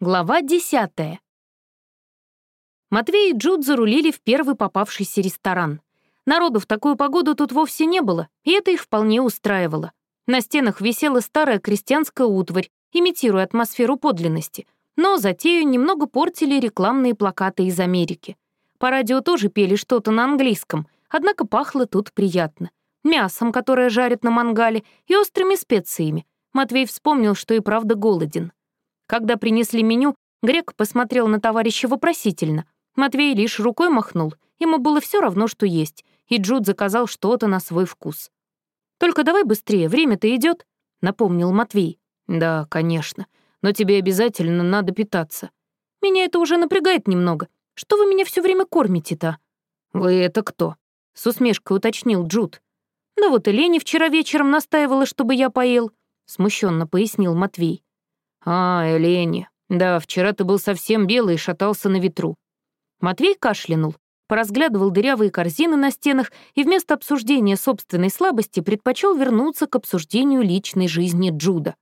Глава десятая. Матвей и Джуд зарулили в первый попавшийся ресторан. Народу в такую погоду тут вовсе не было, и это их вполне устраивало. На стенах висела старая крестьянская утварь, имитируя атмосферу подлинности, но затею немного портили рекламные плакаты из Америки. По радио тоже пели что-то на английском, однако пахло тут приятно. Мясом, которое жарят на мангале, и острыми специями. Матвей вспомнил, что и правда голоден. Когда принесли меню, Грек посмотрел на товарища вопросительно. Матвей лишь рукой махнул. Ему было все равно, что есть, и Джуд заказал что-то на свой вкус. «Только давай быстрее, время-то идет, напомнил Матвей. «Да, конечно. Но тебе обязательно надо питаться. Меня это уже напрягает немного. Что вы меня все время кормите-то?» «Вы это кто?» — с усмешкой уточнил Джуд. «Да вот и Лени вчера вечером настаивала, чтобы я поел», — смущенно пояснил Матвей. «А, Элени, да, вчера ты был совсем белый и шатался на ветру». Матвей кашлянул, поразглядывал дырявые корзины на стенах и вместо обсуждения собственной слабости предпочел вернуться к обсуждению личной жизни Джуда.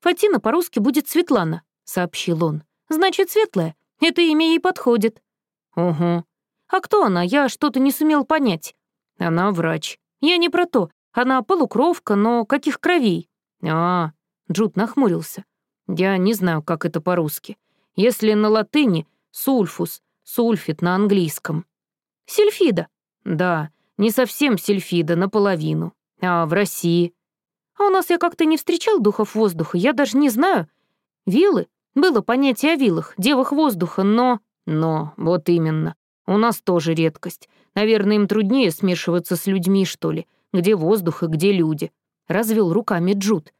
«Фатина по-русски будет Светлана», — сообщил он. «Значит, светлая. Это имя ей подходит». «Угу. А кто она? Я что-то не сумел понять». «Она врач. Я не про то. Она полукровка, но каких кровей?» «А, Джуд нахмурился. Я не знаю, как это по-русски. Если на латыни — сульфус, сульфит на английском. Сильфида. Да, не совсем сильфида, наполовину. А в России? А у нас я как-то не встречал духов воздуха, я даже не знаю. Вилы? Было понятие о вилах, девах воздуха, но... Но, вот именно. У нас тоже редкость. Наверное, им труднее смешиваться с людьми, что ли. Где воздух и где люди. Развел руками Джуд.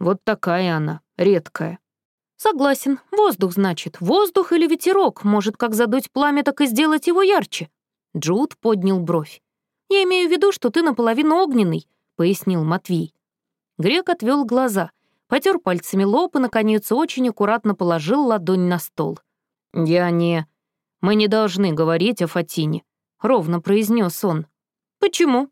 Вот такая она, редкая. Согласен, воздух, значит. Воздух или ветерок может как задуть пламя, так и сделать его ярче. Джуд поднял бровь. «Я имею в виду, что ты наполовину огненный», — пояснил Матвей. Грек отвел глаза, потер пальцами лоб и, наконец, очень аккуратно положил ладонь на стол. «Я не... Мы не должны говорить о Фатине», — ровно произнес он. «Почему?»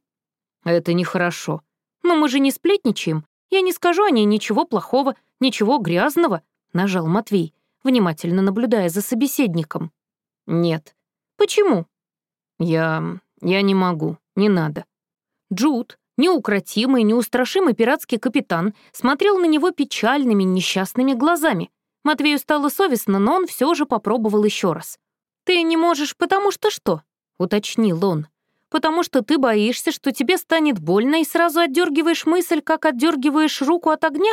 «Это нехорошо. Но мы же не сплетничаем. Я не скажу о ней ничего плохого, ничего грязного», — нажал Матвей, внимательно наблюдая за собеседником. «Нет». «Почему?» «Я... я не могу. Не надо». Джуд, неукротимый, неустрашимый пиратский капитан, смотрел на него печальными, несчастными глазами. Матвею стало совестно, но он все же попробовал еще раз. «Ты не можешь, потому что что?» — уточнил он потому что ты боишься, что тебе станет больно и сразу отдергиваешь мысль, как отдергиваешь руку от огня?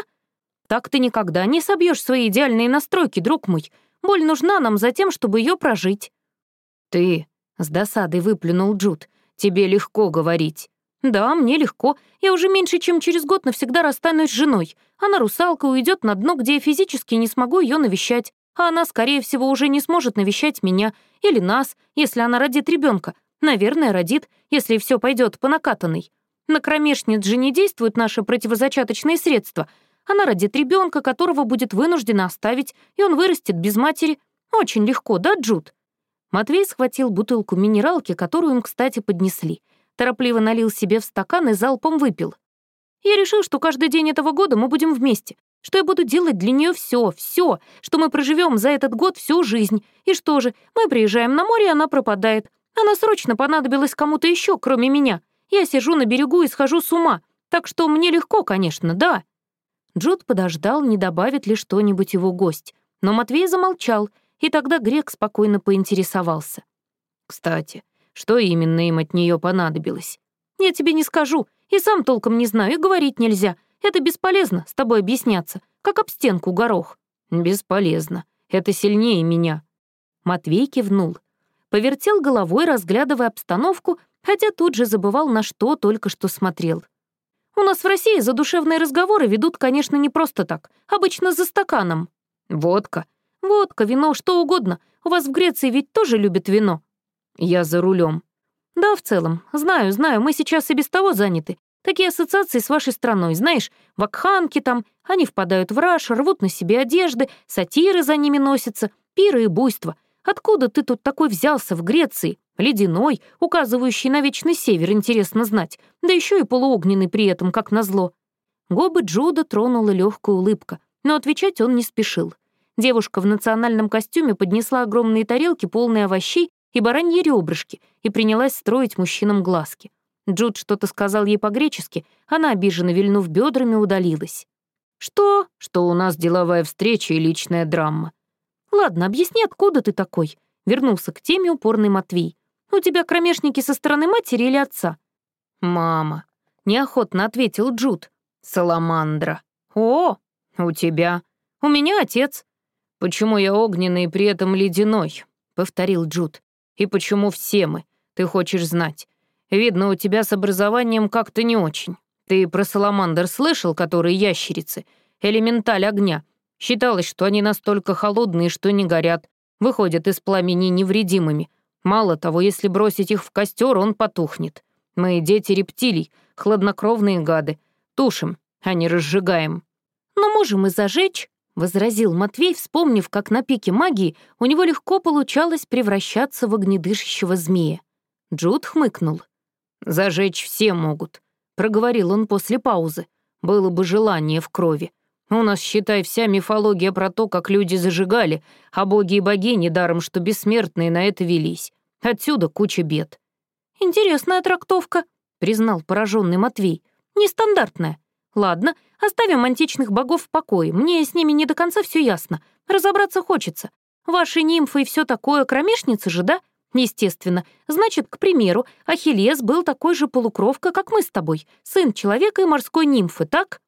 Так ты никогда не собьешь свои идеальные настройки, друг мой. Боль нужна нам за тем, чтобы ее прожить». «Ты», — с досадой выплюнул Джуд, — «тебе легко говорить». «Да, мне легко. Я уже меньше, чем через год навсегда расстанусь с женой. Она русалка уйдет на дно, где я физически не смогу ее навещать. А она, скорее всего, уже не сможет навещать меня или нас, если она родит ребенка. Наверное, родит, если все пойдет по накатанной. На кромешниц же не действуют наши противозачаточные средства. Она родит ребенка, которого будет вынуждена оставить, и он вырастет без матери. Очень легко, да, Джуд?» Матвей схватил бутылку минералки, которую им, кстати, поднесли. Торопливо налил себе в стакан и залпом выпил. «Я решил, что каждый день этого года мы будем вместе, что я буду делать для нее все, все, что мы проживем за этот год всю жизнь. И что же, мы приезжаем на море, и она пропадает. Она срочно понадобилась кому-то еще, кроме меня. Я сижу на берегу и схожу с ума. Так что мне легко, конечно, да». Джуд подождал, не добавит ли что-нибудь его гость. Но Матвей замолчал, и тогда Грек спокойно поинтересовался. «Кстати, что именно им от нее понадобилось?» «Я тебе не скажу, и сам толком не знаю, и говорить нельзя. Это бесполезно, с тобой объясняться, как об стенку горох». «Бесполезно. Это сильнее меня». Матвей кивнул повертел головой, разглядывая обстановку, хотя тут же забывал, на что только что смотрел. «У нас в России задушевные разговоры ведут, конечно, не просто так, обычно за стаканом. Водка. Водка, вино, что угодно. У вас в Греции ведь тоже любят вино». «Я за рулем. «Да, в целом. Знаю, знаю, мы сейчас и без того заняты. Такие ассоциации с вашей страной, знаешь, вакханки там, они впадают в раж, рвут на себе одежды, сатиры за ними носятся, пиры и буйства. Откуда ты тут такой взялся в Греции? Ледяной, указывающий на вечный север, интересно знать. Да еще и полуогненный при этом, как назло. Губы Джуда тронула легкая улыбка, но отвечать он не спешил. Девушка в национальном костюме поднесла огромные тарелки, полные овощей и бараньи ребрышки, и принялась строить мужчинам глазки. Джуд что-то сказал ей по-гречески, она, обиженно вильнув бедрами, удалилась. «Что? Что у нас деловая встреча и личная драма?» «Ладно, объясни, откуда ты такой?» Вернулся к теме упорный Матвей. «У тебя кромешники со стороны матери или отца?» «Мама», — неохотно ответил Джуд. «Саламандра». «О, у тебя». «У меня отец». «Почему я огненный и при этом ледяной?» — повторил Джуд. «И почему все мы? Ты хочешь знать. Видно, у тебя с образованием как-то не очень. Ты про саламандр слышал, которые ящерицы? Элементаль огня. Считалось, что они настолько холодные, что не горят, выходят из пламени невредимыми. Мало того, если бросить их в костер, он потухнет. Мы дети рептилий, хладнокровные гады. Тушим, а не разжигаем. Но можем и зажечь, — возразил Матвей, вспомнив, как на пике магии у него легко получалось превращаться в огнедышащего змея. Джуд хмыкнул. «Зажечь все могут», — проговорил он после паузы. «Было бы желание в крови. У нас, считай, вся мифология про то, как люди зажигали, а боги и богини даром, что бессмертные на это велись. Отсюда куча бед». «Интересная трактовка», — признал пораженный Матвей. «Нестандартная. Ладно, оставим античных богов в покое. Мне с ними не до конца все ясно. Разобраться хочется. Ваши нимфы и все такое кромешницы же, да? Естественно. Значит, к примеру, Ахиллес был такой же полукровка, как мы с тобой, сын человека и морской нимфы, так?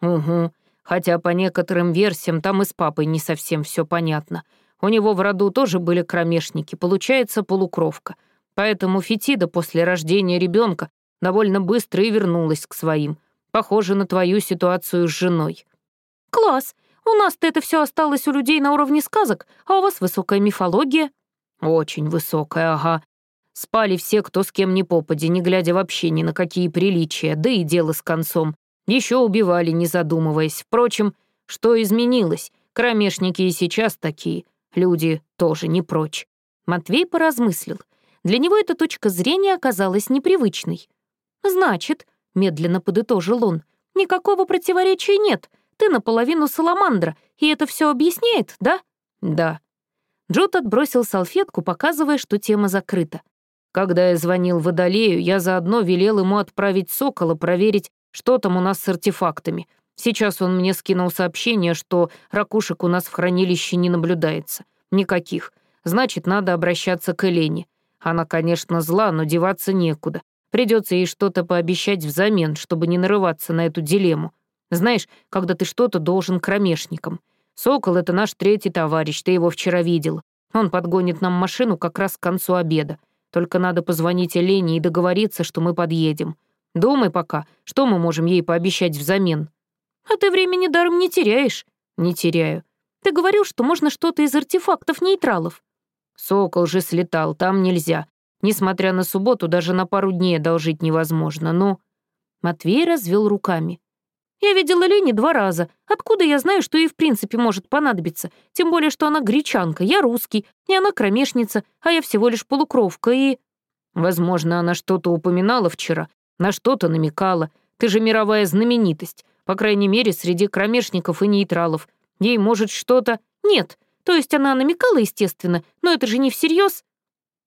Угу. Хотя по некоторым версиям там и с папой не совсем все понятно. У него в роду тоже были кромешники, получается полукровка. Поэтому Фетида после рождения ребенка довольно быстро и вернулась к своим. Похоже на твою ситуацию с женой. Класс. У нас-то это все осталось у людей на уровне сказок, а у вас высокая мифология. «Очень высокая, ага. Спали все, кто с кем ни попади, не глядя вообще ни на какие приличия, да и дело с концом. Еще убивали, не задумываясь. Впрочем, что изменилось? Кромешники и сейчас такие. Люди тоже не прочь». Матвей поразмыслил. Для него эта точка зрения оказалась непривычной. «Значит», — медленно подытожил он, — «никакого противоречия нет. Ты наполовину саламандра, и это все объясняет, да?» «Да», Джот отбросил салфетку, показывая, что тема закрыта. Когда я звонил Водолею, я заодно велел ему отправить Сокола проверить, что там у нас с артефактами. Сейчас он мне скинул сообщение, что ракушек у нас в хранилище не наблюдается. Никаких. Значит, надо обращаться к Элене. Она, конечно, зла, но деваться некуда. Придется ей что-то пообещать взамен, чтобы не нарываться на эту дилемму. Знаешь, когда ты что-то должен кромешникам — Сокол — это наш третий товарищ, ты его вчера видел. Он подгонит нам машину как раз к концу обеда. Только надо позвонить Елене и договориться, что мы подъедем. Думай пока, что мы можем ей пообещать взамен». «А ты времени даром не теряешь?» «Не теряю. Ты говорил, что можно что-то из артефактов нейтралов». «Сокол же слетал, там нельзя. Несмотря на субботу, даже на пару дней одолжить невозможно, но...» Матвей развел руками. Я видела Лени два раза. Откуда я знаю, что ей в принципе может понадобиться? Тем более, что она гречанка, я русский, и она кромешница, а я всего лишь полукровка и...» «Возможно, она что-то упоминала вчера, на что-то намекала. Ты же мировая знаменитость, по крайней мере, среди кромешников и нейтралов. Ей может что-то...» «Нет, то есть она намекала, естественно, но это же не всерьез.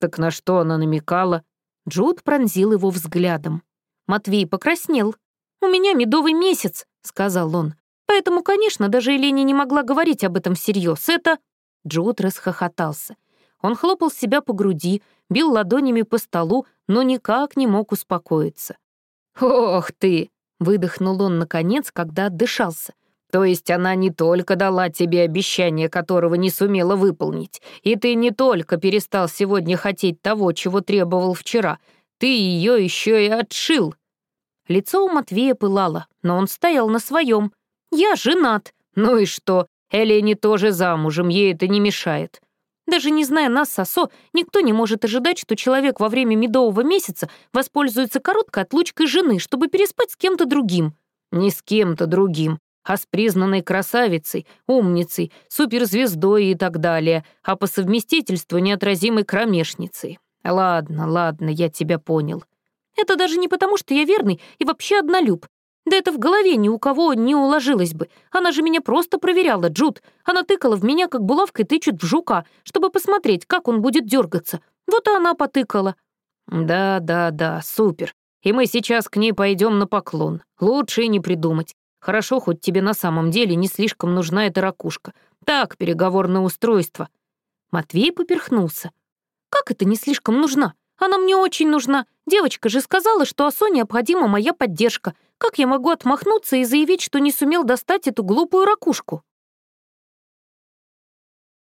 «Так на что она намекала?» Джуд пронзил его взглядом. Матвей покраснел. «У меня медовый месяц», — сказал он. «Поэтому, конечно, даже Елене не могла говорить об этом всерьез. Это...» Джуд расхохотался. Он хлопал себя по груди, бил ладонями по столу, но никак не мог успокоиться. «Ох ты!» — выдохнул он наконец, когда отдышался. «То есть она не только дала тебе обещание, которого не сумела выполнить, и ты не только перестал сегодня хотеть того, чего требовал вчера, ты ее еще и отшил!» Лицо у Матвея пылало, но он стоял на своем. «Я женат». «Ну и что? Элене тоже замужем, ей это не мешает». Даже не зная нас, Сосо, никто не может ожидать, что человек во время медового месяца воспользуется короткой отлучкой жены, чтобы переспать с кем-то другим. Не с кем-то другим, а с признанной красавицей, умницей, суперзвездой и так далее, а по совместительству неотразимой кромешницей. Ладно, ладно, я тебя понял. Это даже не потому, что я верный и вообще однолюб. Да это в голове ни у кого не уложилось бы. Она же меня просто проверяла, Джуд. Она тыкала в меня, как булавкой тычут в жука, чтобы посмотреть, как он будет дергаться. Вот и она потыкала. Да, да, да, супер. И мы сейчас к ней пойдем на поклон. Лучше и не придумать. Хорошо, хоть тебе на самом деле не слишком нужна эта ракушка. Так, переговорное устройство. Матвей поперхнулся. Как это не слишком нужна? Она мне очень нужна. Девочка же сказала, что Асо необходима моя поддержка. Как я могу отмахнуться и заявить, что не сумел достать эту глупую ракушку?